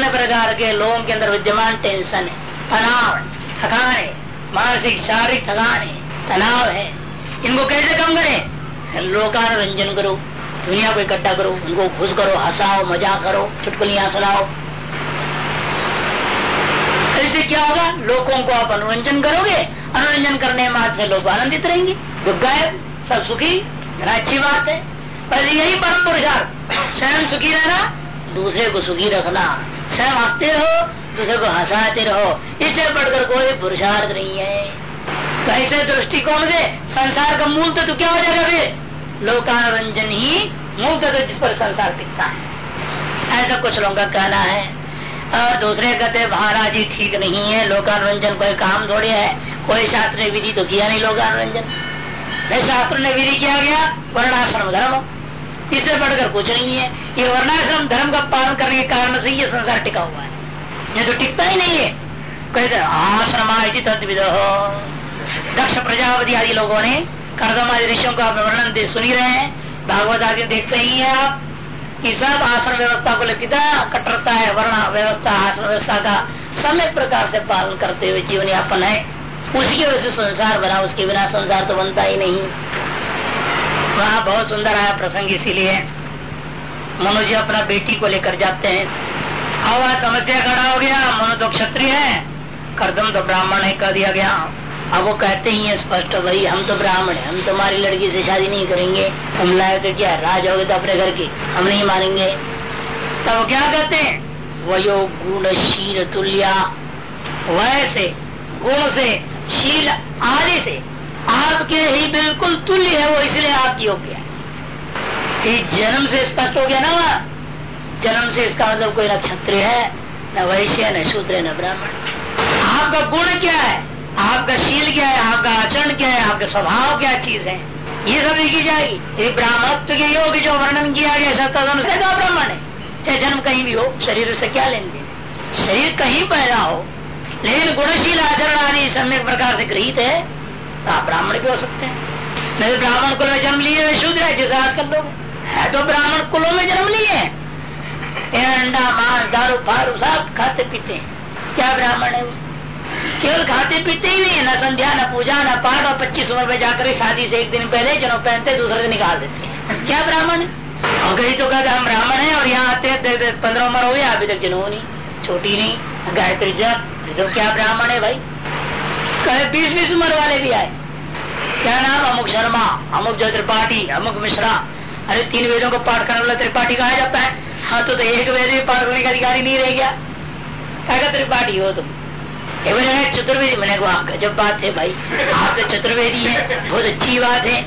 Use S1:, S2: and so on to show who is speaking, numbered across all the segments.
S1: अन्य प्रकार के लोगों के अंदर विद्यमान टेंशन है, तनाव थकान है, मानसिक, शारीरिक थकान है, तनाव है। इनको कैसे कम करें? लोकानुरंजन करो, दुनिया को इकट्ठा करो, उनको खुश करो, हंसाओ मज़ा करो, चुटकुलियाँ सुनाओ। ऐसे क्या होगा? लोगों को आप अनुरंजन करोगे। अनुरंजन करने मात्र से लोग आनंदित रहेंगे। दुख गायब, सब सुखी अच्छी बात है। पर यही परम पुरुषार्थ। स्वयं सुखी रहना, दूसरे को सुखी रखना। स्वयं हँसते रहो दूसरे को हंसाते रहो। इससे बढ़कर कोई पुरुषार्थ नहीं है। तो ऐसे दृष्टिकोण से? संसार का मूल तो क्या हो जाएगा फिर? लोकानुरंजन ही मूल तत्व जिस पर संसार टिकता है। ऐसा कुछ लोगों का कहना है। और दूसरे कहते महाराज जी, ठीक नहीं है। लोकानुरंजन कोई काम थोड़े है। कोई शास्त्र विधि तो किया नहीं लोकानुरंजन। शास्त्र ने विधि किया गया, वर्णाश्रम धर्म। इससे बढ़कर कुछ नहीं है। ये वर्णाश्रम धर्म का पालन करने के कारण से ये संसार टिका हुआ है। ये तो टिकता ही नहीं है। कहते आश्रमा तद दक्ष प्रजापति आदि लोगों ने कर्दम आदि ऋषियों का वर्णन सुन ही रहे हैं। भागवत आदि देखते ही है आप। कि सब आश्रम व्यवस्था को लेकर कटरता है, वर्ण व्यवस्था, आश्रम व्यवस्था का समय प्रकार से पालन करते हुए जीवन यापन है। उसी की वजह से संसार बना, उसके बिना संसार तो बनता ही नहीं। वहाँ, बहुत सुंदर आया प्रसंग इसीलिए। मनु जी अपना बेटी को लेकर जाते हैं। और वह समस्या खड़ा हो गया, मनु तो क्षत्रिय है। करदम तो ब्राह्मण है कह दिया गया। अब वो कहते ही है स्पष्ट, भाई, हम तो ब्राह्मण है, हम तुम्हारी लड़की से शादी नहीं करेंगे। तुम लाए तो क्या, राज होगे तो अपने घर की, हम नहीं मानेंगे। तब वो क्या कहते हैं? वयो गुणशील तुल्या। वैसे गुण से, शील आदि से। आपके ही बिल्कुल तुल्य है, वो इसलिए आप योग्य है जन्म से स्पष्ट हो गया ना जन्म से इसका मतलब कोई नक्षत्र है, न वैश्य, न शूद्र, न ब्राह्मण। आपका गुण क्या है? आपका शील क्या है? आपका आचरण क्या है? आपका स्वभाव क्या चीज़ है? ये सब देखी जाएगी। ये ब्राह्मणत्व के योग जो वर्णन किया गया सत्ताधन से तो ब्राह्मण है। चाहे जन्म कहीं भी हो, शरीर से क्या लेंगे? शरीर कहीं पैदा हो, लेकिन गुणशील आचरण आदि सम्यक प्रकार से गृहित है। तो आप ब्राह्मण भी हो सकते हैं। नहीं ब्राह्मण कुल में जन्म लिए शुद्ध है, जैसे आजकल लोग। है तो ब्राह्मण कुलों में जन्म लिए अंडा, मांस, दारू, फारू सब खाते पीते हैं। क्या ब्राह्मण है वो? केवल खाते पीते ही नहीं है न संध्या, न पूजा, न पाठ, और पच्चीस उम्र में जाकर शादी से एक दिन पहले जनो पहनते, दूसरे दिन निकाल देते हैं। क्या ब्राह्मण और कहीं तो कहते हम ब्राह्मण है और यहाँ आते पंद्रह उम्र हो गया, अभी तक जनू नहीं, छोटी नहीं गायत्री जब तो क्या ब्राह्मण है भाई? कहे बीस बीस उम्र वाले भी आए। क्या नाम? अमुक शर्मा अमुक जो त्रिपाठी अमुक मिश्रा। अरे तीन वेदों को पाठ करने वाला त्रिपाठी कहा जाता है? हाँ तो, तो एक वेद भी पाठ करने का अधिकारी नहीं रह गया। क्या त्रिपाठी हो तुम? चतुर्वेदी। मैंने कहा गजब बात है भाई। आप तो चतुर्वेदी है बहुत अच्छी बात है।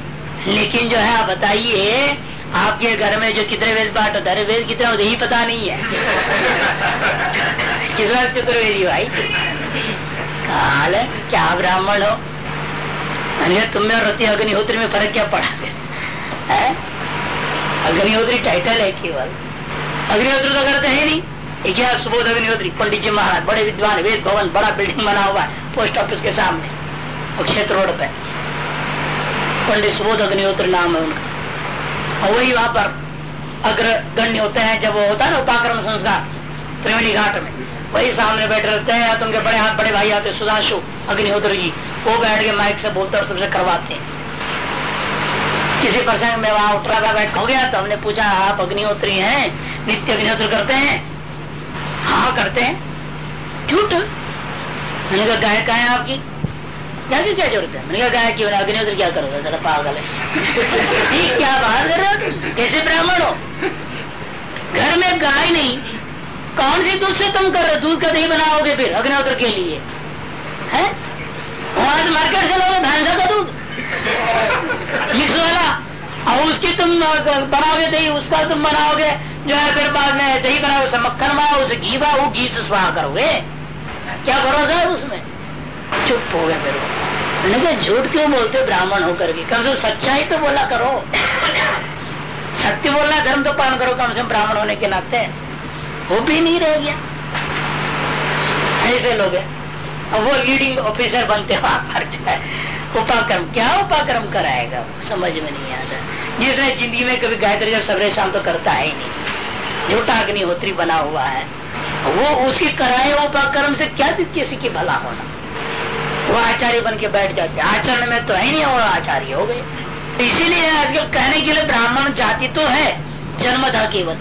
S1: लेकिन जो है आप बताइए आपके घर में जो कितने वेद पाठ होता है? वेद कितना होते ही पता नहीं है। किस बात चतुर्वेदी भाई? काल क्या ब्राह्मण हो तुम्हें और रति अग्निहोत्री में फ़र्क क्या पड़ा है अग्निहोत्री टाइटल है केवल अग्निहोत्री तो करते है नहीं क्या सुबोध अग्निहोत्री पंडित जी महाराज बड़े विद्वान वेद भवन बड़ा बिल्डिंग बना हुआ है पोस्ट ऑफ़िस के सामने क्षेत्र रोड पे पंडित सुबोध अग्निहोत्री नाम है उनका और वही वहाँ पर अग्र गण्य होते हैं जब वो होता है ना उपाक्रम संस्कार त्रिवेणी घाट में वही सामने बैठे रहते हैं तो उनके बड़े हाथ, बड़े भाई आते सुधांशु, अग्निहोत्र। जी वो बैठ के माइक से बोलते और सबसे करवाते हैं। किसी प्रसंग में वहाँ उतरा बैठ हो गया तो हमने पूछा, आप अग्निहोत्री हैं? नित्य अग्निहोत्र करते हैं? हाँ करते हैं। झूठ? मैंने कहा गाय कहा है आपकी? कैसे क्या ज़रूरत है मैंने कहा गाय क्यों अग्निहोत्र क्या करोगे? जरा पागल है। क्या बाहर कर रहे हो? कैसे ब्राह्मण हो? घर में गाय नहीं कौन सी दूध से तुम कर रहे दूध का दही बनाओगे फिर अग्निहोत्र के लिए? है? वहाँ मार्केट से लोगे भैंसा का दूध। मिक्स वाला और उसकी तुम बनाओगे दही, उसका तुम बनाओगे। जो है फिर बाद में दही बनाओ, उसे मक्खन बनाओ, उसे घी बनाओ घी से स्वाहा करोगे। क्या भरोसा है उसमें? चुप हो गया फिर मैंने कहा, झूठ क्यों बोलते ब्राह्मण होकर के? कम से कम सच्चाई तो बोला करो। सत्य बोलना धर्म तो पालन करो, कम से कम ब्राह्मण होने के नाते। वो भी नहीं रह गया। ऐसे लोग है। वो लीडिंग ऑफिसर बनते है उपाक्रम, क्या उपाक्रम कराएगा? समझ में नहीं आता। जिसने ज़िंदगी में कभी गायत्री जब सवेरे शाम तो करता है ही नहीं। झूठा अग्निहोत्री बना हुआ है, वो उसके कराए उपक्रम से क्या किसी की भला होना। वो आचार्य बन के बैठ जाते आचरण में तो है नहीं, वो आचार्य हो गए। इसीलिए आजकल कहने के लिए ब्राह्मण जाति तो है, जन्मदा केवल।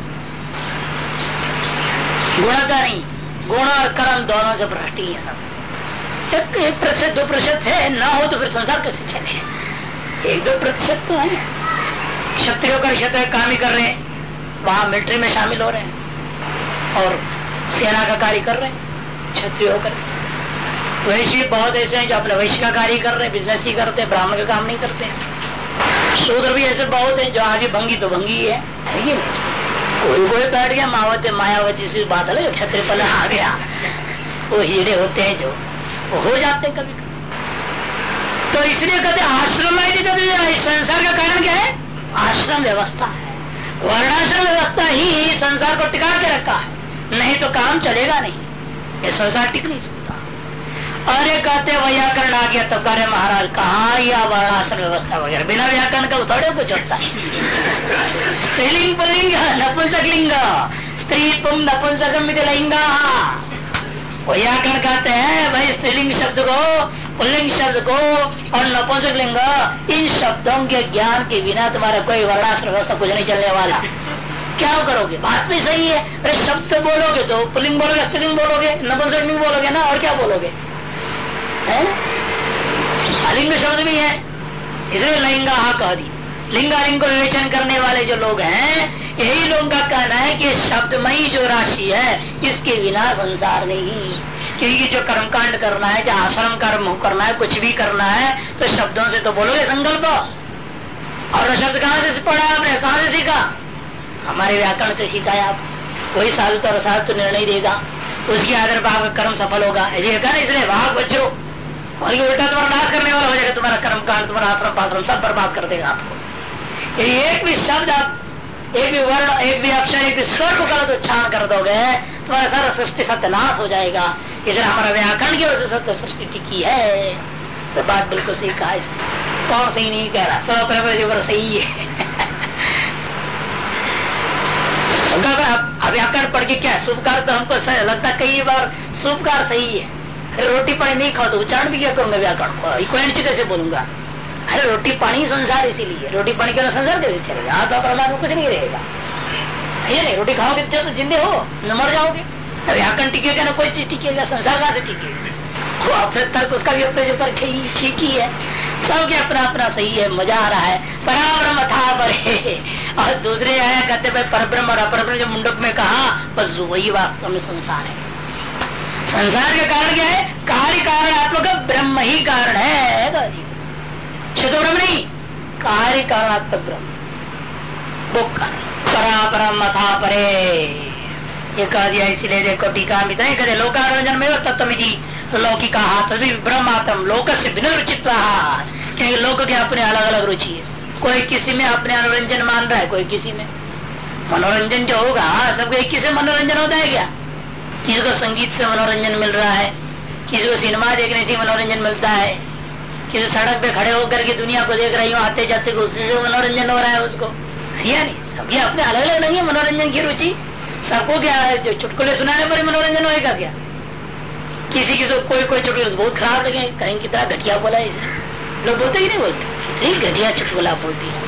S1: गुण का नहीं गुण और कर्म दोनों से भ्रष्टी है। एक, एक प्रतिशत दो प्रतिशत है ना हो तो फिर संसार कैसे चले? एक दो प्रतिशत तो है। क्षत्रियो का क्षेत्र काम ही कर रहे हैं। वहाँ मिलिट्री में शामिल हो रहे हैं। और सेना का कार्य कर रहे हैं। क्षत्रिय होकर। वैश्य बहुत ऐसे हैं जो अपने वैश्य का कार्य कर रहे हैं बिज़नेस ही करते हैं ब्राह्मण का काम नहीं करते शूद्र भी ऐसे बहुत है जो आगे भंगी तो भंगी है कोई कोई बैठ गया मावत मायावती से बात है क्षत्रिय पल आ गया। वो हीरे होते हैं जो, वो हो जाते कभी कभी तो इसलिए कहते आश्रम में संसार का कारण क्या है? आश्रम व्यवस्था है। वर्णाश्रम व्यवस्था ही संसार को टिका के रखा है। नहीं तो काम चलेगा नहीं। ये संसार टिक नहीं सकता। अरे कहते व्याकरण आ गया। तो करे महाराज, कहा या वर्णाश्रम व्यवस्था वगैरह? बिना व्याकरण का थोड़े कुछ होता है। स्त्रीलिंग पुलिंग नपुंसक लिंग। स्त्री पुम नपुंसक लिंगा। व्याकरण कहते हैं भाई स्त्रीलिंग शब्द को, पुल्लिंग शब्द को और नपुंसक लिंग, इन शब्दों के ज्ञान के बिना तुम्हारा कोई वर्णाश्रम व्यवस्था कुछ नहीं चलने वाला। क्या करोगे? बात भी सही है। अरे शब्द बोलोगे तो पुलिंग बोलोगे, स्त्रीलिंग बोलोगे नपुंसकलिंग बोलोगे ना, और क्या बोलोगे? है अलिंग शब्द भी है। इसलिए लिंगा कह दी। लिंगालिंग को विवेचन करने वाले जो लोग हैं, यही लोगों का कहना है कि शब्दमयी जो राशि है, इसके बिना संसार नहीं। क्योंकि जो कर्मकांड करना है, जो आश्रम कर्म करना है, कुछ भी करना है तो शब्दों से तो बोलोगे संकल्प। और शब्द कहाँ से पढ़ा आपने? कहा से सीखा? हमारे व्याकरण से सीखा है आप। वही साधु तो साधु तो निर्णय देगा। उसके आधार पर आपका कर्म सफल होगा। कहना इसलिए भाग बच्चों ये उल्टा तुम्हारा नाश करने वाला हो जाएगा, तुम्हारा कर्म कांड तुम्हारा आश्रम पाश्रम सब बर्बाद कर देगा आपको। एक भी शब्द आप, एक भी वर्ण, एक भी अक्षर, एक भी स्वर को गलत उच्चारण कर दोगे, तुम्हारा सारा सृष्टि सत्यनाश हो जाएगा। इधर हमारा व्याकरण की वजह से सत्य सृष्टि टिकी है। तो बात बिल्कुल सही कहा कौन सही नहीं कह रहा? सब सही है व्याकरण पढ़ के क्या शुभ कार तो हमको लगता कई बार शुभ कार सही है। अरे रोटी पानी नहीं खाओ तो उच्चारण भी क्या करूँगा व्याकरण को? इक्वेंट कैसे बोलूँगा। अरे रोटी पानी संसार इसीलिए। रोटी पानी के संसार कैसे चलेगा। आप परमात्मा कुछ नहीं रहेगा। ये नहीं, रोटी खाओगे तो जिंदे हो, न मर जाओगे। व्याकरण टिकेगा ना, कोई चीज़ टिकेगा संसार का से टिकेगा वो अपने तर्क, उसका भी अपने ठीक ही है। सबके अपना अपना सही है, मज़ा आ रहा है। पराब्रह्म था पर और दूसरे आया, कहते भाई, परब्रह्म और अपरब्रह्म जो मुंडक में कहा, बस वही वास्तव में संसार है। संसार का कारण क्या है? कार्य कारण आत्मक ब्रह्म ही कारण है शुद्ध ब्रह्म नहीं, कार्य कारणात्मक ब्रह्म। वो परापरम था परे। ये कह दिया, इसलिए देखो टीका मिता कहते लोकारंजन में तत्व लौकिका तभी ब्रह्मात्म लोक से बिना रुचित क्योंकि लोक के अपने अलग अलग रुचि है। कोई किसी में अपने मनोरंजन मान रहा है, कोई किसी में। मनोरंजन जो होगा सबको एक किसी मनोरंजन होता है क्या? किसी को संगीत से मनोरंजन मिल रहा है, किसी को सिनेमा देखने से मनोरंजन मिलता है, किसी सड़क पे खड़े होकर के दुनिया को देख रही हो, आते जाते उससे मनोरंजन हो रहा है उसको। या नहीं? सबकी अपने अलग अलग नहीं है, मनोरंजन की रुचि। सबको क्या है, जो चुटकुले सुनाने पर मनोरंजन होएगा क्या? किसी किसी कोई कोई चुटकुले बहुत खराब लगे, कहीं कितना घटिया बोला इसे। लोग बोलते ही नहीं बोलते। घटिया चुटकुला बोलती है।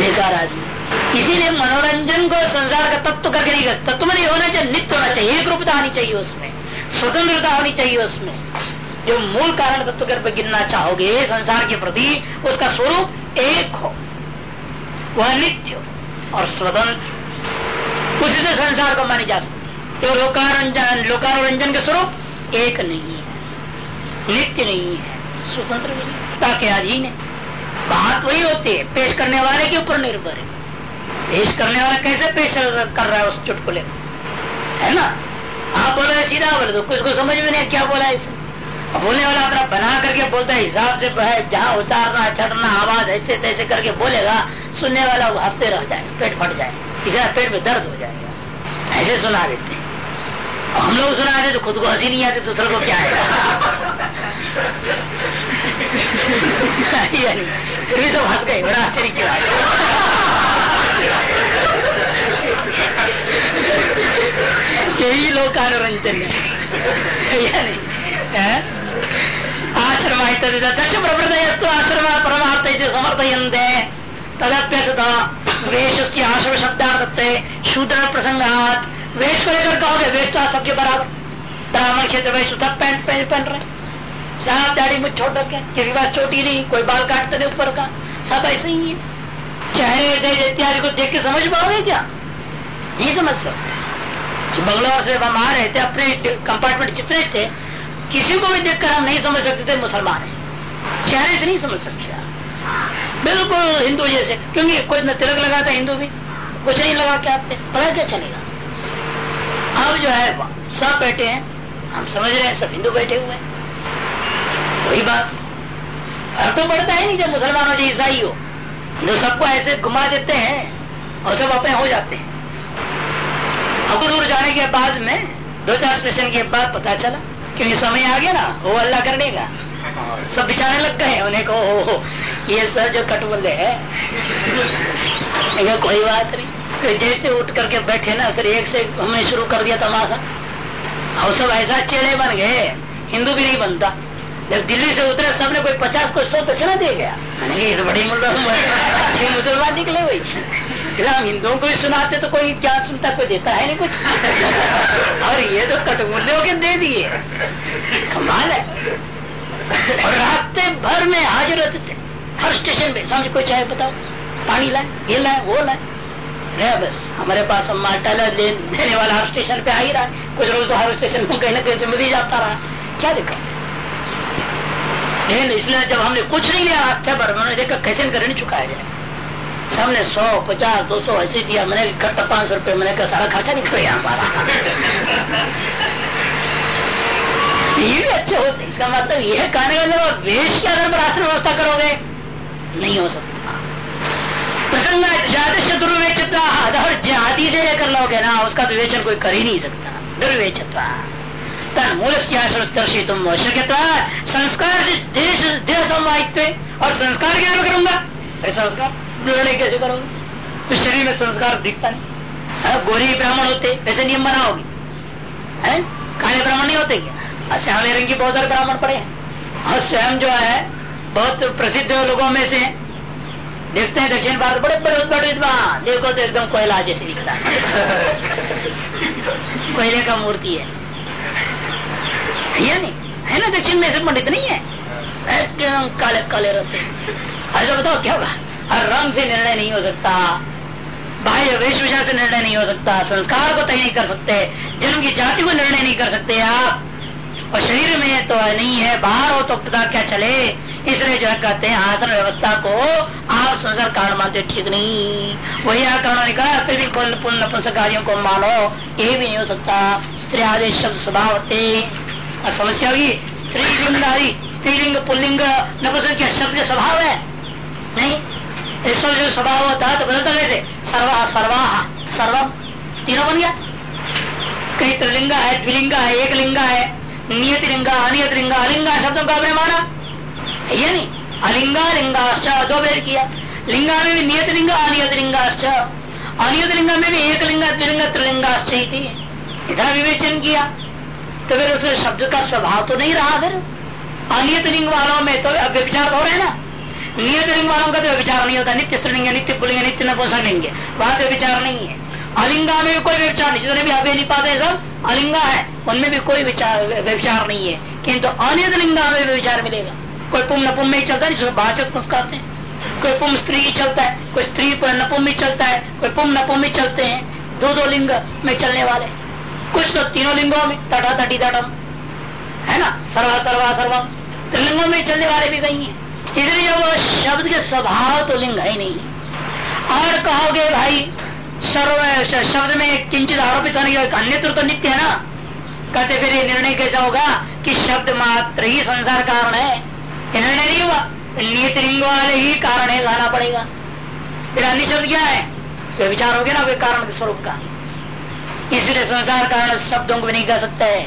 S1: बेकार आदमी। इसीलिए मनोरंजन को संसार का तत्व करके नहीं कर तत्व में नहीं होना चाहिए, नित्य होना चाहिए। एक रूपता होनी चाहिए उसमें। स्वतंत्रता होनी चाहिए उसमें। जो मूल कारण तत्व कर गिनना चाहोगे, संसार के प्रति, उसका स्वरूप एक हो। वह नित्य और स्वतंत्र उसी से संसार को मानी जा सकती तो लोकारंजन लोकारंजन के स्वरूप एक नहीं है। नित्य नहीं है। स्वतंत्र नहीं। ताकि अधीन है बात वही होती है। पेश करने वाले के ऊपर निर्भर है। पेश करने वाला कैसे पेश कर रहा है उस चुटकुले को? है ना? आप बोले सीधा बोले तो कुछ को समझ में नहीं क्या बोला है बोलने वाला अपना बना करके बोलता है, हिसाब से है, जहाँ उतारना, चढ़ना, आवाज़ ऐसे तैसे करके बोलेगा, सुनने वाला वो हँसते रह जाए, पेट फट जाए, इधर पेट में दर्द हो जाएगा ऐसे सुना देते हम लोग सुना रहे तो खुद को हँसी नहीं आती, दूसरे को क्या आएगा फिर भी तो हंस गए, बड़ा आश्चर्य क्यों यही लोकानुरंजन है। आश्रम वेश आश्रम शूद्र प्रसंगात वेश को लेकर कहोगे वेश तो सबके बराबर ब्राह्मण क्षेत्र में सब पैंट पहन रहे साफ़ दाढ़ी मुझ छोड़ रखे छोटी नहीं, कोई बाल काटते नहीं ऊपर का। सब ऐसे ही है। चेहरे इत्यादि को देख के समझ पाओगे क्या? नहीं समझ सकते जो बंगलोर से हम आ रहे थे, अपने कंपार्टमेंट जितने थे, किसी को भी देखकर हम नहीं समझ सकते थे मुसलमान है। चेहरे से नहीं समझ सकते बिल्कुल हिंदू जैसे। क्योंकि कोई न तिलक लगाता हिंदू भी? कुछ नहीं लगा के आते पता क्या चलेगा? अब जो है, सब बैठे हैं। हम समझ रहे हैं, सब हिंदू बैठे हुए हैं। वही बात। हर तो बढ़ता है नहीं जब मुसलमान हो जो ईसाई हो। जो सबको ऐसे घुमा देते हैं, और सब अपने हो जाते हैं। अब दूर जाने के बाद में दो चार स्टेशन के बाद पता चला, क्योंकि समय आ गया ना, वो अल्लाह करने का सब बिचारे लग गए, उन्हें को हो ये सर जो कटबल्ले है कोई बात नहीं। फिर जैसे उठ करके बैठे ना, फिर एक से हमने शुरू कर दिया तमाशा। और सब ऐसा चेड़े बन गए, हिंदू भी नहीं बनता। जब दिल्ली से उतरे, सबने कोई पचास को सौ दक्षिणा दे गया। ये तो बड़ी मुसलमान निकले हुई हम हिंदुओं को भी सुनाते तो कोई क्या सुनता कोई देता है नहीं कुछ? और ये तो कटमूल्यों के दे दिए। कमाल है। और रास्ते भर में हाजिर रहते थे। हर स्टेशन पे। समझ कोई चाहे बताओ। पानी लाए ये लाए वो लाए। रहे बस। हमारे पास हम माल्टा देने वाला हर स्टेशन पे आ ही रहा कुछ रोज तो हर स्टेशन में कहीं ना कहीं से मिल ही जाता रहा। क्या दिक्कत लेकिन इसलिए जब हमने कुछ नहीं लिया रास्ते पर उन्होंने देखा कैसे कर नहीं चुकाया जाए। सबने सौ, पचास, दो सौ ऐसे दिया मैंने इकट्ठा पाँच सौ रुपये मैंने कहा, सारा खर्चा निकल गया हमारा। ये भी अच्छे होते इसका मतलब यह कहने का वेश के आधार पर आसन व्यवस्था करोगे, नहीं हो सकता। प्रसंग ज़्यादा दुर्वेचता अगर जाति से लेकर लोगे ना, उसका विवेचन कोई कर ही नहीं सकता। दुर्वेचता तन मूल शक्यता संस्कार देश समवाहित्व और संस्कार क्या करूँगा संस्कार? निर्णय कैसे करोगे? तो शरीर में संस्कार दिखता नहीं। हाँ, गोरी ब्राह्मण होते वैसे नियम बनाओगे? है? काले ब्राह्मण नहीं होते क्या? श्यामे रंग के बहुत सारे ब्राह्मण पड़े हैं। और स्वयं जो है बहुत प्रसिद्ध लोगों में से देखते हैं दक्षिण भारत बड़े बड़े बड़े विद्वान। देखो तो एकदम कोयला जैसे दिखता है। कोयले का मूर्ति है। है नहीं? है ना दक्षिण में ऐसे पंडित नहीं है? काले काले रहते ऐसा बताओ क्या होगा हर रंग से निर्णय नहीं हो सकता। बाह्य वेशभूषा से निर्णय नहीं हो सकता। संस्कार को तय नहीं कर सकते। जन्म की जाति को निर्णय नहीं कर सकते आप। और शरीर में तो नहीं है, बाहर हो तो पता क्या चले? इसलिए जो है कहते हैं, आसन व्यवस्था को आप संसार कारण मानते ठीक नहीं। वही आकरण कहा, फिर भी पुण्य पुण्य को मानो, ये भी नहीं हो सकता। स्त्री आदेश शब्द स्वभाव और समस्या भी स्त्रीलिंग स्त्रीलिंग पुल्लिंग, नपुंसक शब्द स्वभाव है। नहीं? ईश्वर जो स्वभाव होता है तो बदलता कैसे? सर्वा सर्वा। सर्वम तीनों बन गया। कहीं त्रिलिंगा है, द्विलिंगा है एक लिंगा है नियत लिंगा अनियत लिंगा अलिंगा शब्दों का आपने माना? है नहीं। अलिंगा लिंगाश्च दो बेर किया। लिंगा में भी नियत लिंगा अनियत लिंगाश्च अनियत लिंगा में भी एक लिंगा द्विलिंगा, त्रिलिंगाश्च इधर विवेचन किया। तो फिर उस शब्द का स्वभाव तो नहीं रहा फिर। अनियत लिंग वालों में तो व्यविचार हो रहे ना। नियत लिंग वालों का तो विचार नहीं होता नित्य स्त्रीलिंग नित्य पुलिंग नित्य नपुंसलिंग वहाँ तो विचार नहीं है अलिंगा में भी कोई विचार नहीं जितने भी अभय नहीं पाते सब अलिंगा है। उनमें भी कोई विचार विचार नहीं है। किंतु अनियत लिंगा में विचार मिलेगा। कोई पुम नपुम में चलता है जिसको बाचक पुस्काते हैं। कोई पुम स्त्री चलता है, कोई स्त्री नपुम में चलता है, कोई पुम नपुम में चलते हैं। दो दो लिंग में चलने वाले। कुछ तो तीनों लिंगों में तटा तटी तटम है ना? सर्वा सर्वा सर्वम त्रिलिंगों में चलने वाले भी कहीं है। इसलिए वो शब्द के स्वभाव तो लिंग है नहीं। और कहोगे, भाई, सर्व शब्द में किंचित आरोपित होने के अन्यत्र तो नित्य है ना? कहते, फिर ये निर्णय कैसा होगा कि शब्द मात्र ही संसार कारण है? निर्णय नहीं हुआ। नियत लिंग वाले ही कारण है, लाना पड़ेगा। फिर अन्य शब्द क्या है? वे विचार हो गया ना वे कारण के स्वरूप का। इसलिए संसार कारण शब्दों को भी नहीं कह सकते।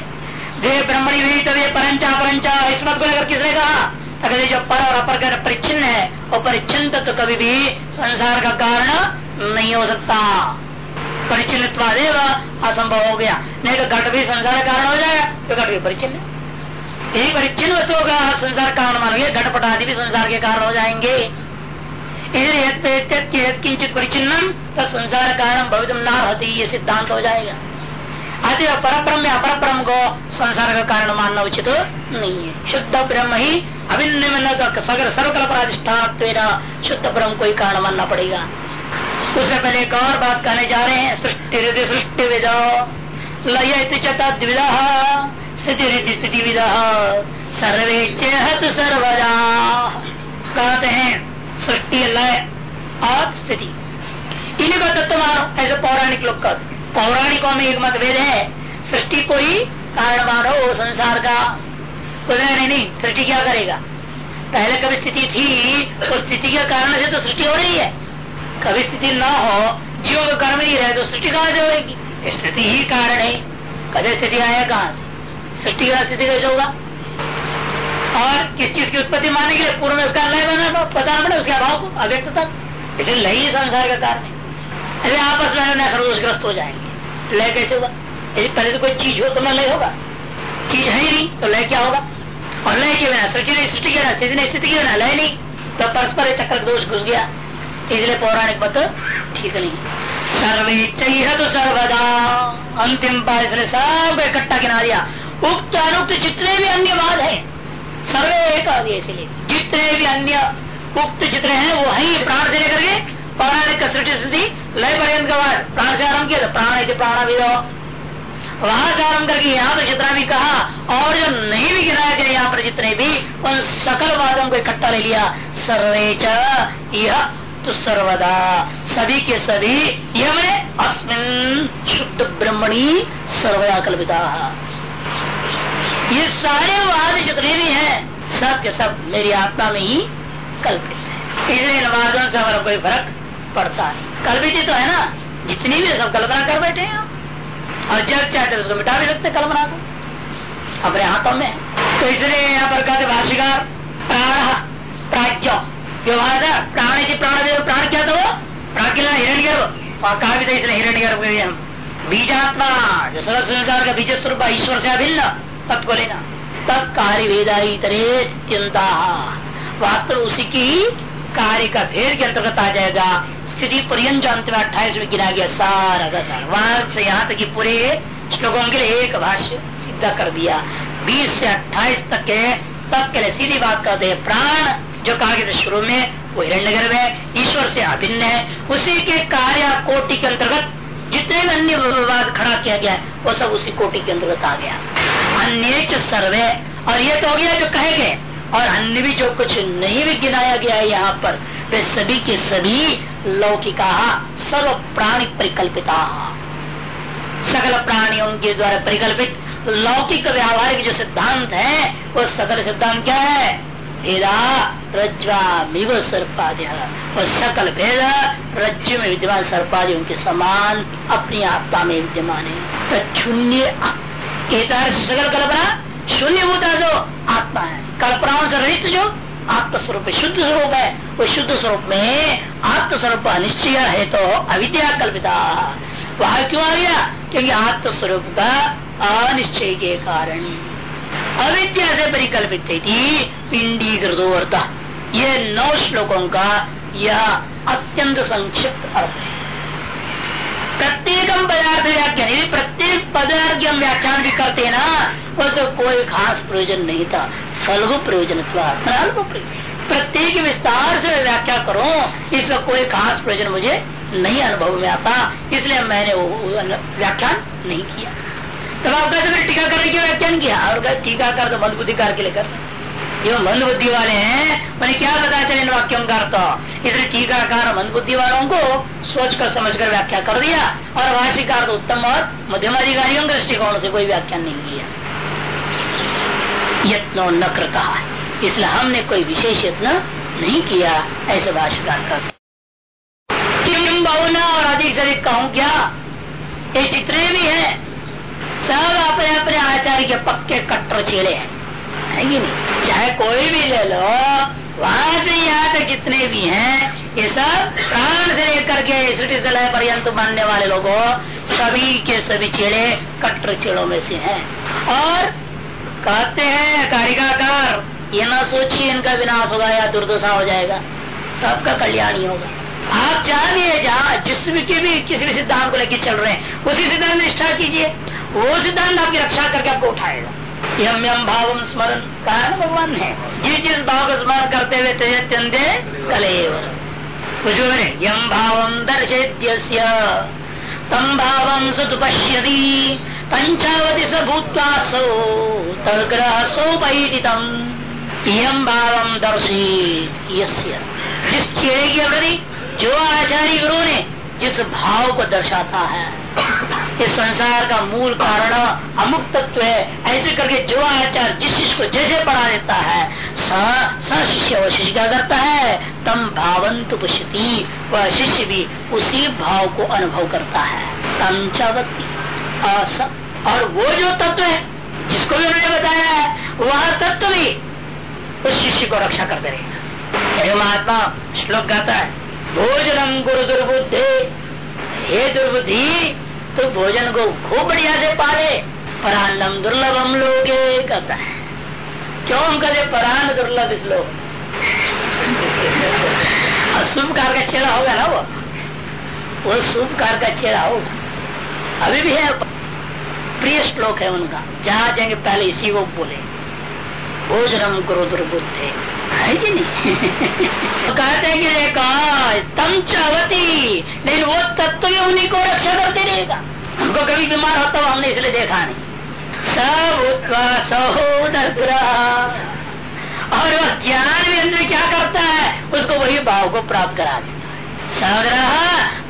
S1: देह ब्रह्मणी हुई तभी परंचा परंचा, इस मत को लेकर किसने कहा? अगर जो पर और अपर का परिच्छिन्न है, वो परिच्छिन्न तो कभी भी संसार का कारण नहीं हो सकता। परिचिन असंभव हो गया। नहीं तो घट भी संसार कारण हो जाएगा तो घट भी परिचिन यही परिचिन वस्तु का संसार कारण मानोगे घटपट आदि भी संसार के कारण हो जाएँगे। किंचित परिचिन्नम तो संसार कारण भवित न ये सिद्धांत हो जाएगा। अतः परब्रह्म या अपरब्रह्म को संसार का कारण मानना उचित नहीं है शुद्ध ब्रह्म ही अभिन्न सर्वकल प्राधिष्ठान शुद्ध ब्रह्म को ही कारण मानना पड़ेगा उससे पहले एक और बात कहने जा रहे हैं सृष्टि रीति सृष्टि विद लय द्विधा स्थिति रीति स्थिति विद सर्वे चेहत सर्वदा कहते हैं सृष्टि लय और स्थिति इन्हीं का तत्व मानो ऐसे पौराणिक लोग का पौराणिकों में एक मतभेद है। सृष्टि को ही कारण मानो संसार का। नहीं नहीं, सृष्टि क्या करेगा? पहले कभी स्थिति थी, उस स्थिति के कारण से तो सृष्टि हो रही है। कभी स्थिति न हो, जीव का कर्म नहीं रहे तो सृष्टि कहाँ से होगी? स्थिति ही कारण है। कभी स्थिति आया कहाँ से? सृष्टि का स्थिति कैसे होगा? और किस चीज़ की उत्पत्ति लिए पूर्व में उसका लय बना पता पड़े उसके अभाव को अव्यक्त तक इसे लय ही संसार का कारण है। ऐसे आपस में सर्वोषग्रस्त हो जाएँगे। लय कैसे होगा? यदि पहले तो कोई चीज़ हो तो न लय होगा। चीज़ है ही नहीं तो लय क्या होगा? और लय के बिना सृष्टि ने सृष्टि के बिना स्थिति ने स्थिति के बिना लय नहीं। तो परस्पर चक्कर दोष घुस गया। इसलिए पौराणिक मत ठीक नहीं। सर्वे चाहिए तो सर्वदा। अंतिम पार इसलिए सब इकट्ठा गिना दिया। उक्त अनुक्त जितने भी अन्य वाद है, सर्वे एक इसलिए। जितने भी अन्य उक्त जितने हैं, वो है प्राण से लेकर के पौराणिक सृष्टि स्थिति लय पर्यंत का वाद प्राण से आरंभ किया प्राण है प्राण भी वहाँ से आरंभ करके यहाँ तो जितना भी कहा, और जो नहीं भी गिराया गया यहाँ पर जितने भी, उन सकल वादों को इकट्ठा ले लिया। सर्वे यह तो सर्वदा। सभी के सभी, यह मैंने अस्मिन शुद्ध ब्रह्मणी सर्वदा कल्पिता ये सारे वाद जितने भी हैं, सब के सब मेरी आत्मा में ही कल्पित है। इन वादों से हमारा कोई फ़र्क पड़ता है। कल्पित ही तो है ना, जितनी भी सब कल्पना कर बैठे हैं और जब चाहते उसको मिटा भी सकते कल्पना को। अपने हाथों में। तो इसलिए यहाँ पर कहते भाषिकार प्राण प्राच्य व्यवहार प्राण थी प्राण प्राण क्या वो? प्राण के हिरण गर्भ और कहा भी था इसलिए हिरण गर्भ हम। बीजात्मा, जो सरल संसार का बीज स्वरूप ईश्वर से अभिन्न, तत् को लेना। तब कार्य वेदाई तरे वास्तव उसी की कार्य का भेद के अंतर्गत आ जाएगा। स्थिति पर्यंत अंत में अट्ठाईस में गिरा गया सारा का सारा। वहाँ से यहाँ तक पूरे श्लोकों के लिए एक भाष्य सिद्ध कर दिया। बीस से अट्ठाईस तक के तक के लिए सीधी बात करते हैं, प्राण जो कहा गया शुरू में, वो हिरण्य है, ईश्वर से अभिन्न है। उसी के कार्य कोटि के अंतर्गत जितने भी अन्य विवाद खड़ा किया गया, वो सब उसी कोटि के अंतर्गत आ गया। अन्य सर्वे। और ये तो हो गया जो कहे गए। और अन्य भी जो कुछ नहीं भी गिनाया गया है यहाँ पर, वे सभी के सभी लौकिका सर्व प्राणी परिकल्पिता। सकल प्राणियों के द्वारा परिकल्पित लौकिक व्यावहारिक जो सिद्धांत है, वो सकल सिद्धांत क्या है? भेदा रज्वा मिव सर्पादि और सकल भेद रज्जु में विद्यमान सर्पादि उनके समान अपनी आत्मा में विद्यमान है। शून्य सकल कल्पना शून्य होता जो आत्मा है। कल्पनाओं से रहित जो आत्म स्वरूप शुद्ध स्वरूप है, वो शुद्ध स्वरूप में आत्म स्वरूप अनिश्चय है तो अविद्या कल्पिता। वह क्यों आ गया? क्योंकि आत्म स्वरूप का अनिश्चय के कारण। अविद्या से परिकल्पित थी पिंडी कृतोर्ता ये नौ श्लोकों का यह अत्यंत संक्षिप्त अर्थ है। यदि पदार्थ की हम व्याख्यान भी करते है ना उसको कोई खास प्रयोजन नहीं था। फलगु प्रयोजन प्रत्येक विस्तार से व्याख्या करो इसका कोई खास प्रयोजन मुझे नहीं अनुभव में आता, इसलिए मैंने वो व्याख्यान नहीं किया। तब आप कहते टीकाकरण की व्याख्यान किया? और टीकाकार तो मधुबुद्धिकार के लिए कर जो मंद बुद्धि वाले हैं मैंने क्या पता चले इन वाक्यों का अर्थ? इसलिए टीकाकार मंद बुद्धि वालों को सोच कर, समझ कर व्याख्या कर दिया, और भाषिकार तो उत्तम और मध्यम अधिकारियों के दृष्टिकोण से कोई व्याख्यान नहीं किया। यत्नो न कृता। इसलिए हमने कोई विशेष यत्न नहीं किया, ऐसे भाष्यकार का। और अधिक से अधिक कहूँ क्या? ये जितने भी है। सब अपने अपने आचार्य के पक्के कट्टर चेले हैं। है कि नहीं। चाहे कोई भी ले लो, वहाँ से यहाँ तक जितने भी हैं, ये सब प्राण से लेकर के सृष्टि से लय पर्यंत मानने वाले लोगों, सभी के सभी चेड़े कट्टर चेड़ों में से हैं। और कहते हैं कारिकाकार ये ना सोचिए इनका विनाश होगा या दुर्दशा हो जाएगा। सबका कल्याण ही होगा। आप चाहिए जहाँ जिस भी के भी किसी भी सिद्धांत को लेकर चल रहे हैं, उसी सिद्धांत निष्ठा कीजिए। वो सिद्धांत आपकी रक्षा करके आपको उठाएगा। यम यम भाव स्मरण कहा भगवान है। जिस जिस भाव का स्मरण करते हुए तेजत्यंदे कले कुछ यम भाव दर्शेत्य तम भाव सुपश्यति पंचावती स भूतवा सो तग्रह सोपैतितम यम भाव दर्शित जिस चेहरे की अवधि, जो आचार्य गुरु ने जिस भाव को दर्शाता है इस संसार का मूल कारण अमुक तत्व है। ऐसे करके जो आचार जिस शिष्य को जैसे पढ़ा देता है, स शिष्य वह शिष्य क्या करता है? तम भावंत पुष्टि। वह शिष्य भी उसी भाव को अनुभव करता है। तम चावती। और वो जो तत्व है, जिसको भी उन्होंने बताया है, वह तत्व भी उस शिष्य को रक्षा करते रहेगा महात्मा श्लोक गाता है भोजनम गुरु दुर्बुद्धि, हे दुर्बुद्धि तो भोजन को खूब बढ़िया से पाले। परान्नम दुर्लभ हम लोग कहता है। क्यों हम कहते परान दुर्लभ लोग? शुभ कार का चेहरा होगा ना वो? वो शुभ कार का चेहरा होगा। अभी भी है, प्रिय श्लोक है उनका। जहाँ जाएँगे पहले इसी को बोले भोजनम करो दुर्बुद्धे। है कि नहीं? तो कहते हैं कि तम चावती लेकिन वो तत्व ही उन्हीं को रक्षा करते रहेगा। हमको कभी बीमार होता हुआ हमने इसलिए देखा नहीं। सब सहोदर और वह ज्ञान भी अंदर क्या करता है? उसको वही भाव को प्राप्त करा देता है। सग्रह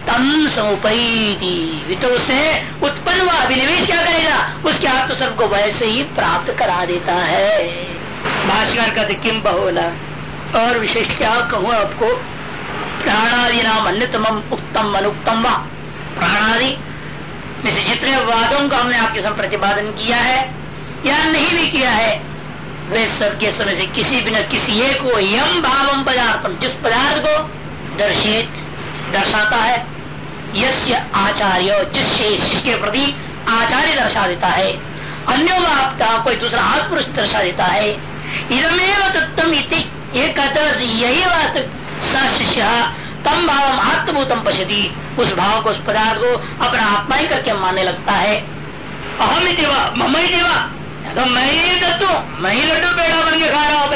S1: तम समुपी तो उसे उत्पन्न हुआ अभिनिवेश क्या करेगा? उसके आत्मस्वरूप को वैसे ही प्राप्त करा देता है। भाष्यकार कहते किम बहुला और विशेष क्या कहूँ आपको? प्राणादि नाम अन्यतम उत्तम अनुत्तम व? प्राणादि। में से जितने वादों का हमने आपके साथ प्रतिपादन किया है, या नहीं भी किया है? वे सब के समय से किसी भी न किसी एक को यम भावम पदार्थम जिस पदार्थ को दर्शित, दर्शाता है, यस्य आचार्य जिस शिष्य के प्रति आचार्य दर्शा देता है। अन्य आपका कोई दूसरा पुरुष दर्शा देता है। इदमेव तत्व ये कहते यही वास्तव शिष्य तम भाव आत्मभूतम पश्यति। उस भाव को, उस पदार्थ को अपना आत्मा ही करके मानने लगता है। अहम ही देवा मम ही देवा तो मैं ही तत्व मैं ही लड्डू पेड़ा बन के खा रहा हूँ आप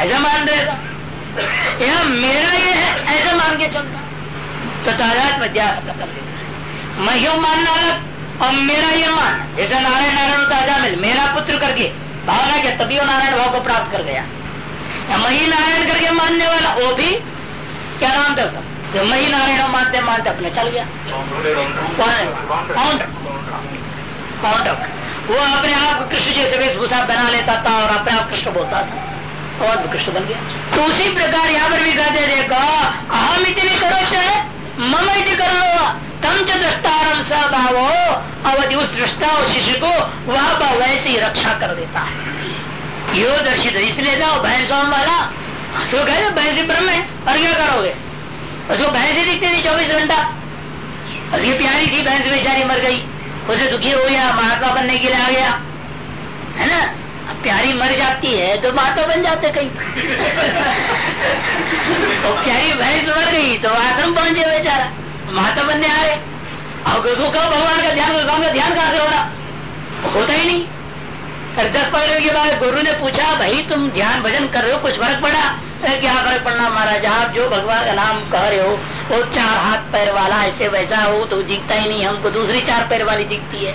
S1: ऐसा मान रहेगा यह मेरा ये है, ऐसा मान के चलता तो तादाद में कर देता है। मैं क्यों मानना अलग, और मेरा ये मान, जैसे नारायण नारायण ताज़ा मिल मेरा पुत्र करके भावना के तभी वो नारायण भाव को प्राप्त कर गया। मही नारायण करके मानने वाला, वो भी क्या नाम था उसका? जो मही नारायण मानते मानते अपने चल गया। वो अपने आप कृष्ण जैसे वेशभूषा बना लेता था और अपने आप कृष्ण बोलता था। और कृष्ण बन गया। तो उसी प्रकार यहाँ पर भी कहते देखो, अहम इतनी करो चाहे, मम इति कर तम च दृष्टारम सभावो अवधि उस दृष्टा और शिष्य को वह वैसे ही रक्षा कर देता है। यो दर्शित इसलिए जाओ भैंसों वाला उसको कहे भैंसी ब्रह्म है, और क्या करोगे? उसको भैंसी दिखती थी चौबीस घंटा। उसकी प्यारी थी, भैंस बेचारी मर गई। उसे दुखी हो गया, महात्मा बनने के लिए आ गया। है ना? अब प्यारी मर जाती है तो महात्मा बन जाते कहीं। और प्यारी भैंस मर गई तो आश्रम पहुँचे बेचारा। महात्मा बनने आ रहे अब उसको कहो, भगवान का ध्यान, भगवान का ध्यान कहाँ से होना होता ही नहीं। दस पंद्रह के बाद गुरु ने पूछा, भाई, तुम ध्यान भजन कर रहे हो, कुछ फ़र्क पड़ा? क्या फ़र्क पड़ना महाराज? आप जो भगवान का नाम कह रहे हो, वो चार हाथ पैर वाला ऐसे वैसा हो तो दिखता ही नहीं। हमको दूसरी चार पैर वाली दिखती है।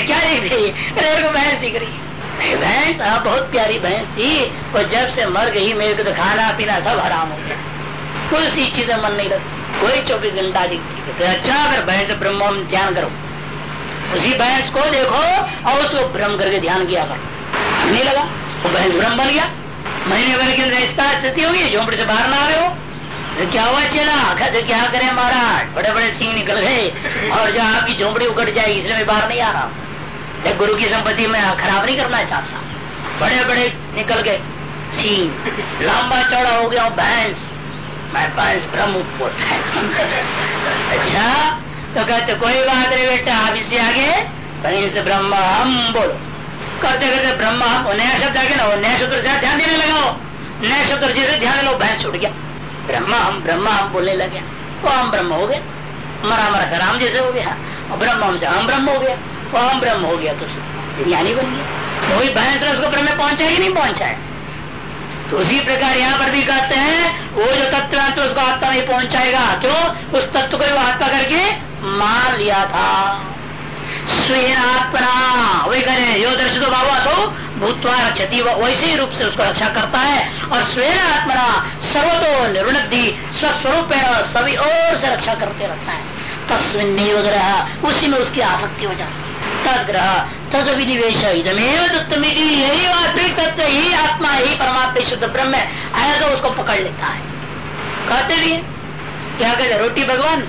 S1: क्या दिख रही भैंस दिख रही भैंस? हाँ बहुत प्यारी भैंस थी। और जब से मर गई, मेरे को तो खाना पीना सब हराम हो गया। सी चीज़ें मन नहीं लगती कोई चौबीस घंटा दिखती है तो अच्छा अगर भैंस ब्रह्म ध्यान करो। उसी भैंस को देखो और उसको भ्रम करके ध्यान किया करो। नहीं लगा? वो भैंस ब्रह्म बन गया। महीने भर के अंदर ऐसा स्थिति होगी, झोंपड़े से बाहर ना आ रहे हो। तो क्या हुआ चला? तो क्या करे महाराज? बड़े बड़े सिंह निकल गए और जो आपकी झोंपड़ी उकट जाएगी इसलिए मैं बाहर नहीं आ रहा। गुरु की संपत्ति में खराब नहीं करना चाहता। बड़े बड़े निकल गए। सिंह, लंबा चौड़ा हो गया भैंस मैं भैंस ब्रह्म बोलता है अच्छा तो कहते, कोई बात नहीं बेटा, आप इससे आगे? कहीं से ब्रह्म हम बोलो। करते करते ब्रह्म नया शब्द आगे ना नया शब्द ध्यान देने लगाओ। नया शब्द जैसे ध्यान लो भैंस उठ गया। ब्रह्म हम ब्रह्म हम बोलने लगे। वो हम ब्रह्म हो गया हमारा हमारा राम जैसे हो गया। ब्रह्म हमसे हम ब्रह्म हो गया वो हम ब्रह्म हो गया तो ज्ञानी बन गया तो वही भैंस उसको ब्रह्म पहुँचा कि नहीं पहुँचा है तो उसी प्रकार यहाँ पर भी कहते हैं, वो जो तत्व तो उसको आत्मा नहीं पहुंचाएगा। क्यों? उस तत्व को आत्मा करके मान लिया था। स्वयं वही करे यो दर्शित बाबा सो भूतवा रक्षति। वैसे ही रूप से उसको रक्षा करता है। और स्वयं आत्मना, सर्वतो निरुणद्धि स्वस्वरूप सभी और से रक्षा करते रहता है। तस्वीन ग्रह उसी में उसकी आसक्ति हो जाती है। तद विनिवेश आत्मा, यही परमात्मा शुद्ध ब्रह्म है। ऐसा उसको पकड़ लेता है। कहते भी क्या कहते रोटी भगवान?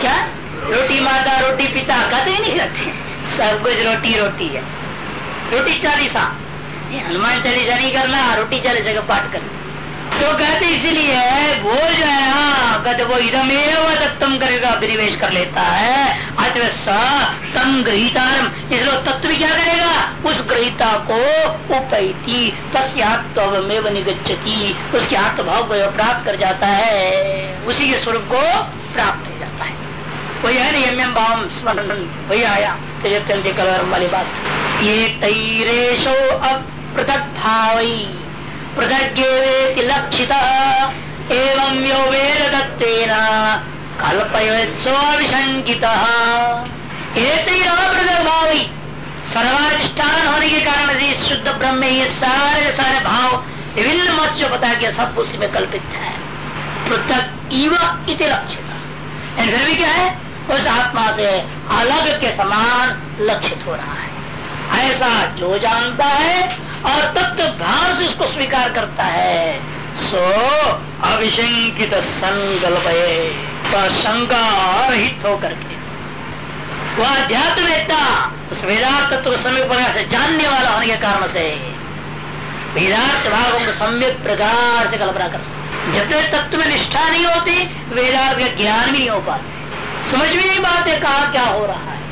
S1: क्या? रोटी माता, रोटी पिता, कहते ही नहीं कहते सब कुछ रोटी रोटी है। रोटी चालीसा। हनुमान चालीसा नहीं करना, रोटी चालीसा का पाठ करना। तो कहते इसीलिए वो जो है ना, कहते वो इधमेव तत्व करेगा विनिवेश कर लेता है। अतः तम ग्रहितारम इसलिए तत्व क्या करेगा? उस ग्रहिता को उपैती तस्यात्मेव निगछती उसके आत्मभाव को प्राप्त कर जाता है। उसी के स्वरूप को प्राप्त हो जाता है। वही है ना यम भाव स्मरण। वही आया, तेजत्यंत कलर वाली बात। ये तैरेशो अप्रथक भाव पृथक लक्षित। एवं यो वेद दत्तेन कल्पयत्सोविशंकित भाव सर्वाधिष्ठान होने के कारण से शुद्ध ब्रह्म में ये सारे सारे भाव विभिन्न मत जो बता गया सब उसी में कल्पित है। पृथक इव इति लक्षित। फिर भी क्या है? उस आत्मा से अलग के समान लक्षित हो रहा है। ऐसा जो जानता है, और तत्व भाव से उसको स्वीकार करता है। सो अभिशंकित संकल्प शंका रहित होकर के। वह अध्यात्म वेदता उस वेदार्थ तत्व समय प्रकार से जानने वाला होने के कारण से वेदार्थ भावों को सम्यक प्रकार से कल्पना कर सकते जब तक तत्व में निष्ठा नहीं होती वेदार्थ का ज्ञान भी नहीं हो पाते समझ में नहीं है कहा क्या हो रहा है।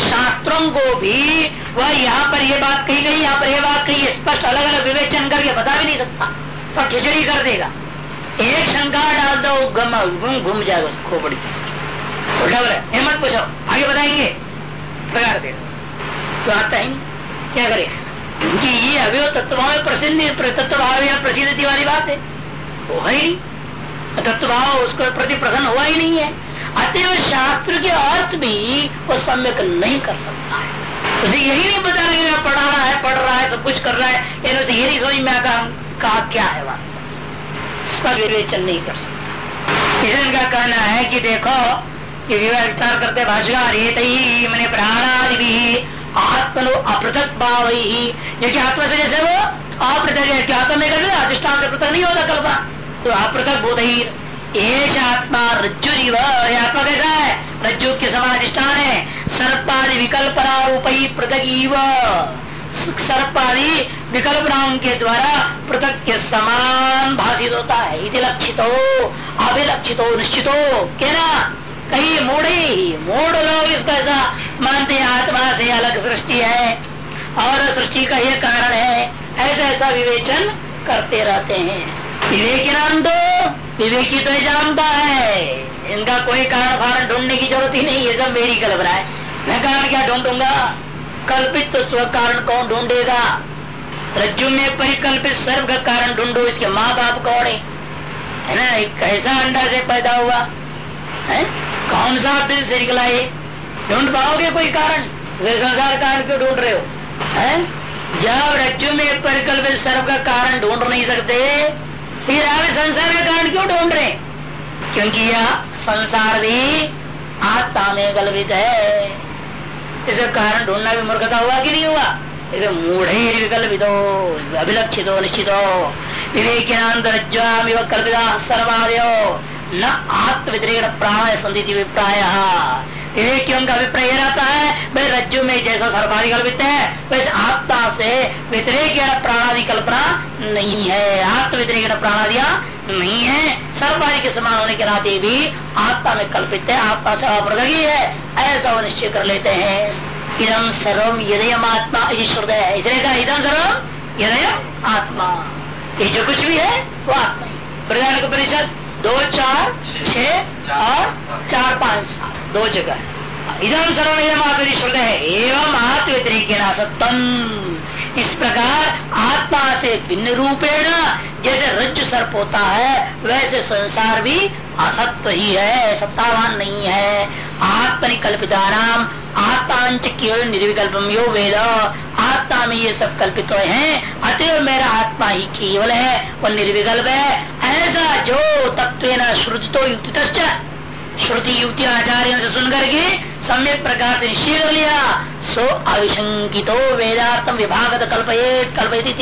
S1: शास्त्रों को भी वह यहाँ पर ये बात कही गई, यहाँ पर ये बात कही स्पष्ट अलग अलग विवेचन करके बता भी नहीं सकता। सब खिचड़ी कर देगा। एक शंका डाल दो, गम घूम जाएगा उस खोपड़ी। हिम्मत पूछो, आगे बताएँगे? प्रकार दे तो आता है क्या करे? क्योंकि ये अवय तत्वभाव प्रसिद्ध तत्वभाव या प्रसिद्धि वाली बात है। वो है ही तत्वभाव उसको प्रति प्रसन्न हुआ ही नहीं है। अतएव शास्त्र के अर्थ भी वो सम्यक नहीं कर सकता है। उसे यही नहीं बता रहा पढ़ा रहा है, पढ़ रहा है, सब कुछ कर रहा है। लेकिन उसे ये नहीं समझ में आता कहा क्या है वास्तव स्पष्ट विवेचन नहीं कर सकता। इसलिए इनका कहना है कि देखो कि विचार करते भाषा रेत ही मैंने प्राणादि भी आत्मनो अपृथक भाव। ही क्योंकि आत्मा से जैसे वो अपृथक है? क्या आत्मा में कर अधिष्ठान से पृथक नहीं होता कल्पना। तो अपृथक बोध ही एश आत्मा रज्जु कैसा है रज्जु के समाधिष्ठान है, सर्पादि विकल्प रूपी पृथक सर्पादि विकल्प नाम के द्वारा पृथक के समान भाषित होता है, इति लक्षित हो अभिलक्षित हो निश्चित। हो क्या कहीं मोड़े ही, मोड़ लोग इसका ऐसा मानते आत्मा से अलग सृष्टि है, और सृष्टि का ये कारण है, ऐसा ऐसा विवेचन करते रहते हैं। विवेकानंद विवेकी तो जानता है। इनका कोई कारण फारण ढूँढने की ज़रूरत ही नहीं है, सब मेरी कल्पना है। मैं कारण क्या ढूंढूँगा? कल्पित तो स्व कारण कौन ढूंढेगा? रज्जु में परिकल्पित सर्व का कारण ढूंढो, इसके माँ बाप कौन है? है ना कैसा अंडा से पैदा हुआ? है? कौन सा दिल से निकला ये? ढूंढ पाओगे कोई कारण? वे कारण क्यों ढूंढ रहे हो? है? जब रज्जु में परिकल्पित सर्व का कारण ढूंढ नहीं सकते फिर आप संसार का कारण क्यों ढूंढ रहे? क्योंकि यह संसार भी आत्मा में गलवित है। इसे कारण ढूंढना भी मूर्खता हुआ कि नहीं हुआ? इसे मूढ़ विकल्पित हो, अभिलक्षित हो, निश्चित हो। विवेकिनांत कल्पिता सर्वादयो। न आत्म व्यतिरिक प्राण संधि विप्राय एक क्यों का अभिप्राय रहता है, भाई रज्जु में जैसा सर्वाधि कल्पित है वैसे आत्मा से व्यतिरेक प्राणादि कल्पना नहीं है। आत्म व्यतिरेक प्राणादिया नहीं है। सर्वाधि के समान होने के नाते भी आत्मा में कल्पित है, आत्मा से अप्रदगी है, ऐसा वो निश्चय कर लेते हैं। इदम सर्वम यदयम आत्मा ईश्वर है। इसलिए कहा इदम सर्वम यदयम आत्मा। ये जो कुछ भी है, वो आत्मा ही परिषद दो, चार छ और चार, पाँच। सात दो जगह। इधम सर्वम श्रुत है। एवं आत्म व्यतिरिक सत्तम इस प्रकार आत्मा से भिन्न रूपेण जैसे रज्जु सर्प होता है, वैसे संसार भी असत्व ही है, सत्तावान नहीं है। आत्मनिकल्पिता नाम आत्मांच केवल निर्विकल्पम यो वेद। आत्मा में ये सब कल्पित है, अतएव मेरा आत्मा ही केवल है, वो निर्विकल्प है। ऐसा जो तत्व न श्रुति तो युक्त श्रुति युक्ति आचार्य से सुन करके सम्यक प्रकार से निश्चय कर लिया। सो अविशंकितो वेदार्थम विभागत कल्पयेत कल्पयती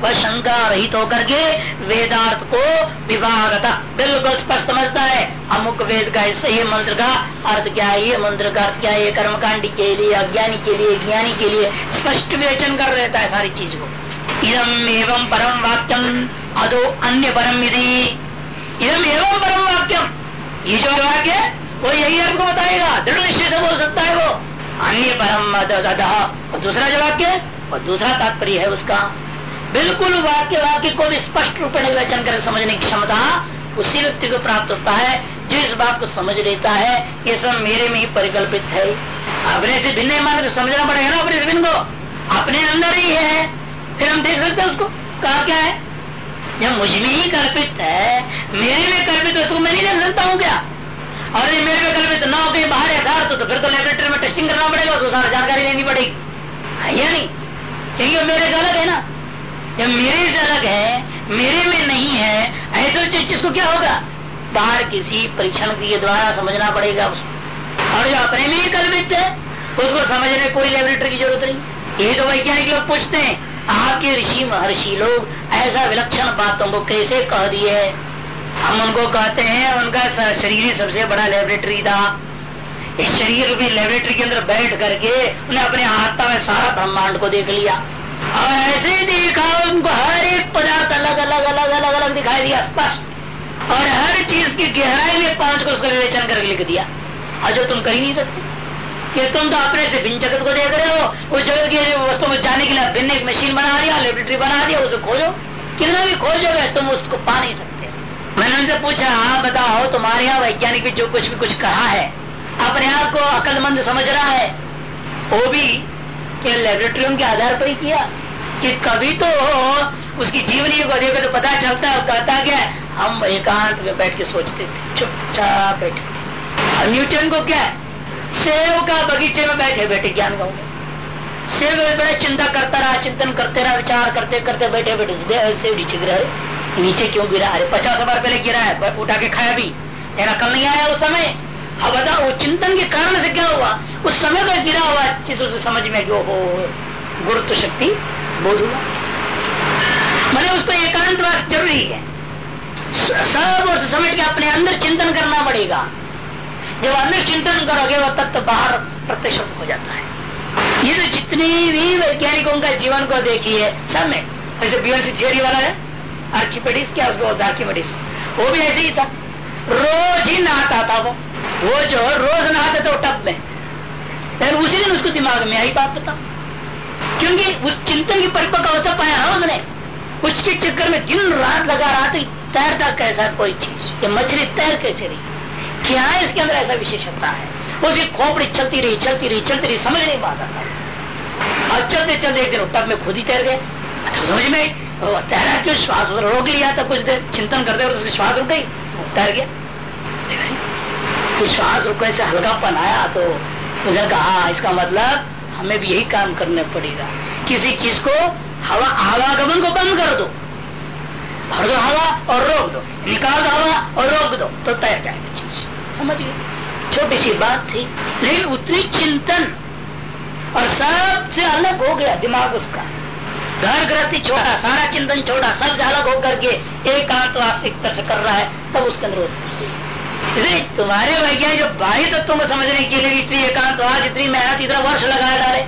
S1: वह शंका रहित होकर के वेदार्थ को विभागता बिल्कुल स्पष्ट समझता है। अमुक वेद का सही मंत्र का अर्थ क्या है? ये मंत्र का अर्थ क्या है? कर्मकांडी के लिए, अज्ञानी के लिए, ज्ञानी के लिए स्पष्ट विवेचन कर रहता है सारी चीज़ को। इदम एवं परम वाक्यम, अदो अन्य परम यदि इदम एवं परम वाक्यम। जो वाक्य वो यही आपको बताएगा। दृढ़ निश्चय से बोल सकता है वो। अन्य परम और दूसरा जो वाक्य है और दूसरा तात्पर्य है उसका। बिल्कुल वाक्य वाक्य को भी स्पष्ट रूप में निर्वचन कर, समझने की क्षमता उसी व्यक्ति को प्राप्त होता है, जो इस बात को समझ लेता है, ये सब मेरे में ही परिकल्पित है। अपने से भिन्न मान तो समझना पड़ेगा ना अपने से भिन्न को। अपने अंदर ही है। फिर हम देख सकते हैं उसको। कहा क्या है? जब मुझमें ही कल्पित है मेरे में कल्पित उसको मैं नहीं देख सकता हूँ क्या? और ये मेरे में कल्पित ना हो कहीं बाहर यथार्थ तो, फिर तो लेबोरेटरी में टेस्टिंग करना पड़ेगा उसको सारा जानकारी लेनी पड़ेगी। या नहीं? क्योंकि मेरे से अलग है ना। जब मेरे से अलग है मेरे में नहीं है ऐसे चीज़ को क्या होगा? बाहर किसी परीक्षण के द्वारा समझना पड़ेगा उसको। और जो अपने में ही कल्पित है उसको समझने कोई लेबोरेटरी की ज़रूरत नहीं। ये तो वैज्ञानिक लोग पूछते हैं आपके ऋषि महर्षि लोग ऐसा विलक्षण बातों को कैसे कह दिए हम उनको कहते हैं, उनका शरीर ही सबसे बड़ा लेबोरेटरी था। इस शरीर भी लेबोरेटरी के अंदर बैठ करके उन्हें अपने आत्मा में सारा ब्रह्मांड को देख लिया। और ऐसे देखा, उनको हर एक पदार्थ अलग अलग अलग अलग अलग दिखाई दिया स्पष्ट और हर चीज़ की गहराई में पाँच को उसका विवेचन करके लिख दिया। और जो तुम कर ही नहीं सकते। कि तुम तो अपने से भिन्न जगत को देख रहे हो। उस जगत की वस्तु में जाने के लिए भिन्न एक मशीन बना दिया लेबोरेटरी बना दिया, उसे खोजो। कितना भी खोजोगे, तुम उसको पा नहीं सकते। मैंने उनसे पूछा हाँ बताओ, तुम्हारे यहाँ वैज्ञानिक भी जो कुछ भी कुछ कहा है, अपने आप को अकलमंद समझ रहा है? वो भी क्या लेबोरेटरियों के आधार पर ही किया। कि कभी तो उसकी जीवनी को देखो तो पता चलता है, कहता क्या, हम एकांत में बैठ के सोचते थे, चुपचाप बैठे थे। न्यूटन को क्या सेव का बगीचे में बैठे बैठे ज्ञान गाऊँगे। सेव बैठे चिंता करता रहा, चिंतन करते रहा, विचार करते करते बैठे बैठे सेव नीचे गिरा नीचे क्यों गिरा? अरे पचास बार पहले गिरा है उठा के खाया भी। तेरा कल नहीं आया उस समय? अब वो चिंतन के कारण से क्या हुआ? उस समय पर गिरा हुआ चीज़ों से समझ में जो हो गुरुत्व शक्ति बोध हुआ। मैंने उसको एकांत ज़रूरी है। सब उस समझ के अपने अंदर चिंतन करना पड़ेगा। जब अंदर चिंतन करोगे, वह तत्व बाहर प्रत्यक्ष हो जाता है। ये तो जितने भी वैज्ञानिकों का जीवन को देखिए, सब में। जैसे बीवन बीएनसी थियोरी वाला है आर्किपेडिस क्या उसको आर्किपेडिस वो भी ऐसे ही था। रोज ही नहाता था वो। वो जो रोज नहाता था टब में। फिर उसी दिन उसको दिमाग में आई बात बता क्योंकि उस चिंतन की परिपक्व अवस्था पाया ना उसने। उसके चक्कर में दिन, रात लगा रहा था तैरता कैसा कोई चीज़। ये मछली तैर कैसे रही? क्या है? इसके अंदर ऐसा विशेषता है। उसकी खोपड़ी चलती रही चलती रही चलती रही समझ नहीं पाता था। और चलते चलते एक दिन तब में खुद ही तैर गए अच्छा समझ में तैरा क्यों? श्वास रोक लिया था कुछ देर चिंतन करते उसकी श्वास रुक गई तैर गया। श्वास रुकने से हल्कापन आया तो उसने कहा हाँ, इसका मतलब हमें भी यही काम करना पड़ेगा। किसी चीज़ को हवा आवागमन को बंद कर दो। भर दो हवा और रोक दो। निकाल दो हवा और रोक दो। तो तैर जाएगी चीज़। समझ गए। छोटी सी बात थी। लेकिन उतनी चिंतन और सबसे अलग हो गया दिमाग उसका। घर गृहस्थी छोड़ा सारा चिंतन छोड़ा सबसे अलग होकर के एक आत्मवासिक तरह से कर रहा है सब उसके अंदर इसलिए तुम्हारे वैज्ञानिक जो बाह्य तत्वों को समझने के लिए इतनी एकांतवास इतनी मेहनत, इतना वर्ष लगाया डाले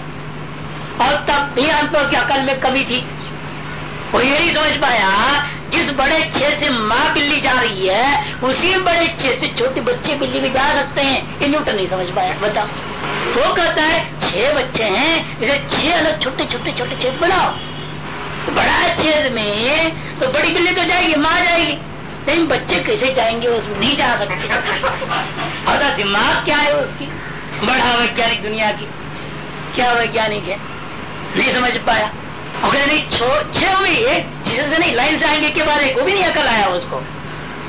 S1: और तब भी अंत उसकी अकल में कमी थी। वो यही समझ पाया जिस बड़े छेद से माँ बिल्ली जा रही है, उसी बड़े छेद से छोटे बच्चे बिल्ली भी जा सकते हैं। ये न्यूटन नहीं समझ पाया। बताओ वो कहता है, छह बच्चे हैं, इसे छह अलग छोटे छोटे छोटे छेद बनाओ। बड़ा छेद में तो बड़ी बिल्ली तो जाएगी, माँ जाएगी। लेकिन बच्चे कैसे जाएँगे उसमें नहीं जा सकते। और दिमाग क्या है उसकी? बड़ा वैज्ञानिक दुनिया की। क्या वैज्ञानिक है? नहीं समझ पाया। अगर नहीं छोड़ छह हुई एक जिससे नहीं, लाइन से आएँगे के एक, वो भी नहीं अकल आया उसको।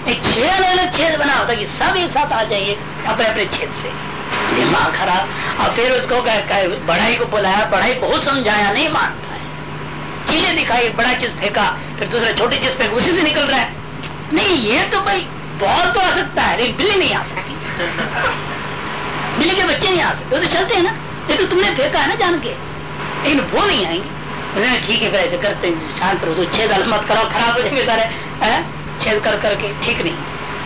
S1: एक छह अलग अलग छेद बना, होता कि सब एक साथ आ जाएँगे अपने अपने छेद से। दिमाग खराब और फिर उसको पढ़ाई को बुलाया पढ़ाई बहुत समझाया, नहीं मानता है। चीज़ें दिखाई, बड़ा चीज़ फेंका, फिर दूसरा छोटी चीज़ फेंक, उसी से निकल रहा है। नहीं, ये तो भाई, बहुत तो आ सकता है, लेकिन बिल्ली नहीं आ सकती। बिल्ली के बच्चे नहीं आ सकते तो चलते हैं ना। ये तो तुमने फेंका है ना जान के। लेकिन वो नहीं आएँगे। ठीक है फिर ऐसे करते शांत रहो छेद मत करो, खराब हो जाएँगे सारे छेद कर करके, ठीक नहीं।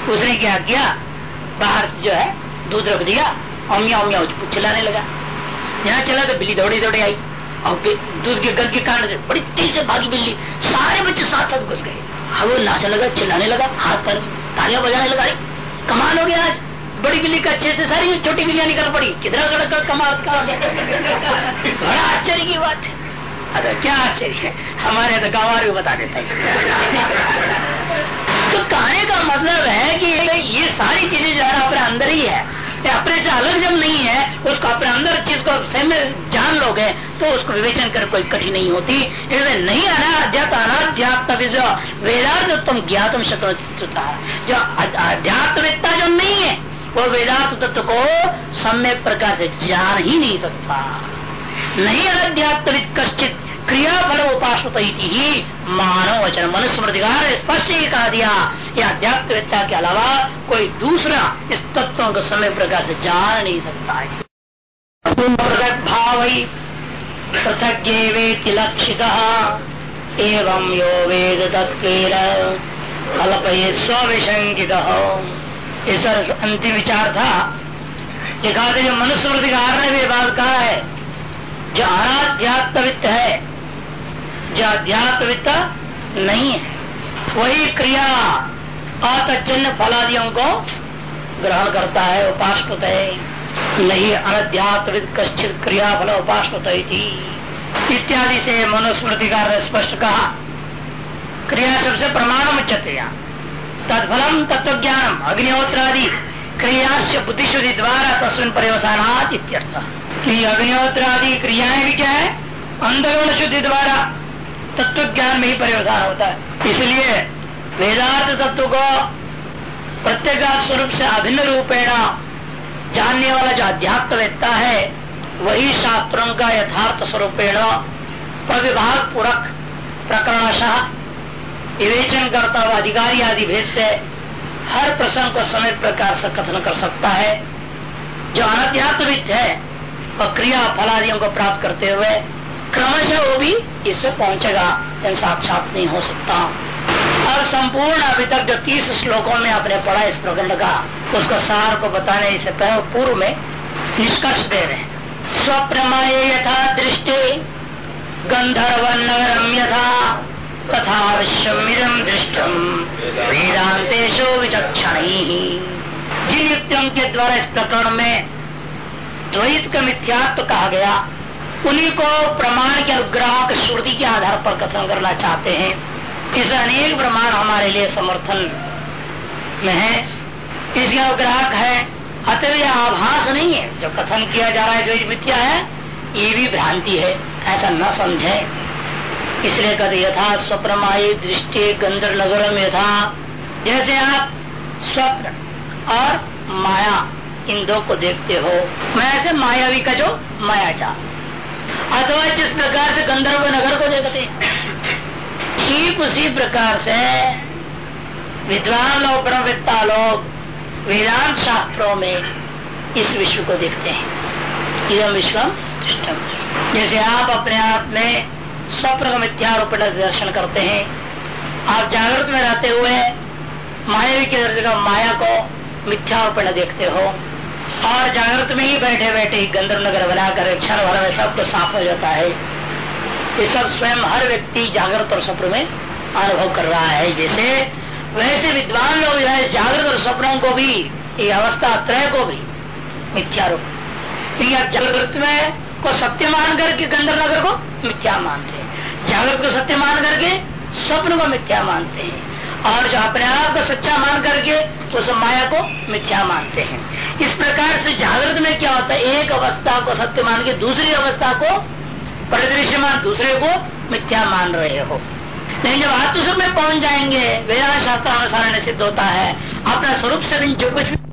S1: उसने क्या किया? बाहर से जो है, दूध रख दिया, और मियाँ मियाँ चिल्लाने लगा। यहाँ चला तो बिल्ली दौड़ी दौड़ी आई, और दूध के गल के कारण बड़ी तेज से भागी बिल्ली, सारे बच्चे साथ साथ घुस गए। अब वो नाचने लगा, चिल्लाने लगा, हाथ पर तालियाँ बजाने लगा कमाल हो गया आज, बड़ी बिल्ली का अच्छे से सारी छोटी बिल्लियाँ निकल पड़ी किधर कमाल। बड़ा आश्चर्य की बात है। अरे, क्या आश्चर्य हमारे तो गंवार भी बता देता है। तो कहने का मतलब है कि ये सारी चीज़ें जो है अपने अंदर ही है। अपने से अलग जब नहीं है, उसको अपने अंदर चीज़ को सही जान लोगे तो उसको विवेचन कर कोई कठिन नहीं होती। इसलिए नहीं आना अध्यात्म अनाध्यात्म वेदांत तुम ज्ञातम शत्रुता जो अध्यात्मिकता जो नहीं है, वो वेदांत तत्व को सम्यक प्रकार से जान ही नहीं सकता। नहीं अध्यात्मिक कश्चित क्रिया फल ही मानव वचन मनुस्मृतिकार स्पष्ट ही कहा दिया या अध्यात्मिकता के अलावा कोई दूसरा इस तत्वों को समय प्रकार से जान नहीं सकता है। प्रकट भाव पृथक लक्षित। एवं यो वेद तत्व कल्पये स्विशंकित इस अंतिम विचार था। ये कहा जो मनुस्मृतिकार ने भी बात कहा है। जो अनाध्यात्मित है, जो अध्यात्मित नहीं है। वही क्रिया अतजन्य फलादियों को ग्रहण करता है उपासत है। नहीं अनध्यात्मित कश्चित क्रिया फल उपासत इत्यादि से मनुस्मृतिकार ने स्पष्ट कहा। क्रिया सबसे प्रमाण उच्चते तत्फलम तत्व ज्ञानम अग्निहोत्रादि। क्रिया बुद्धिशुद्धि द्वारा तस्वीन पर्यवसानात इत्यर्थ। कि अग्निहोत्र आदि क्रियाएँ भी क्या है? अंधगुण शुद्धि द्वारा तत्व ज्ञान में ही पर्यवसान होता है। इसलिए वेदार्थ तत्व को प्रत्येक स्वरूप से अभिन्न रूपेण जानने वाला जो अध्यात्म अध्यात्मवेत्ता है, वही शास्त्रों का यथार्थ स्वरूपेण प्रविभाग पूर्वक प्रकरणशाह विवेचन करता हुआ अधिकारी आदि भेद से हर प्रसंग को समय प्रकार से कथन कर सकता है। जो अनाध्यात्मित है, और क्रिया फलादियों को प्राप्त करते हुए, क्रमशः वो भी इससे पहुंचेगा साक्षात नहीं हो सकता। और संपूर्ण अभी तक जो तीस श्लोकों में आपने पढ़ा, इस प्रकरण का, उसका सार को बताने से पूर्व में निष्कर्ष दे रहे स्वप्रमय यथा दृष्टि गंधर्व नगरम यथा तथा विश्वमिदम दृष्टम वेदांतेशो विचक्षण। जिन युक्तियों के द्वारा इस प्रकरण में द्वैत का मिथ्यात्व कहा गया। उन्हीं को प्रमाण के अनुग्रह श्रुति के आधार पर कथन करना चाहते हैं। इस अनेक प्रमाण हमारे लिए समर्थन में है। इसके अनुग्राहक है। अतः यह आभास नहीं है। जो कथन किया जा रहा है, जो मिथ्या है, ये भी भ्रांति है। ऐसा न समझे। इसलिए कहते यथा स्वप्रमाई दृष्टि गंधर नगर में यथा। जैसे आप स्वप्न और माया, इन दो को देखते हो। मैं ऐसे मायावी का जो अथवा जिस प्रकार से गंधर्व नगर को देखते ठीक उसी प्रकार से विद्वान लोग ब्रह्मविद्ता लोग वेदांत शास्त्रों में इस विश्व को देखते हैं। इधम जैसे आप अपने आप में स्वप्न मिथ्यारोपण दर्शन करते हैं। आप जागृत में रहते हुए मायावी के दर्शन माया को मिथ्यापन देखते हो। और जागृत में ही बैठे बैठे ही गंधर्व नगर बनाकर क्षण भर में सब कुछ साफ़ हो जाता है। ये सब स्वयं हर व्यक्ति जागृत और स्वप्न में अनुभव कर रहा है। जैसे वैसे विद्वान लोग जागृत और स्वप्नों को भी, ये अवस्था, त्रय को भी मिथ्यारोप। क्योंकि आप जागृत में को सत्य मान करके गंधर्व नगर को मिथ्या मानते हैं। जागृत को सत्य मान करके स्वप्न को मिथ्या मानते हैं। और जो अपने आप को सच्चा मान करके उस माया को मिथ्या मानते हैं। इस प्रकार से जागृत में क्या होता है? एक अवस्था को सत्य मान के दूसरी अवस्था को परिदृश्य मान दूसरे को मिथ्या मान रहे हो। लेकिन जब आत्मस्वरूप में पहुँच जाएँगे, वेदांत शास्त्र अनुसार सिद्ध होता है। अपना स्वरूप से जो कुछ भी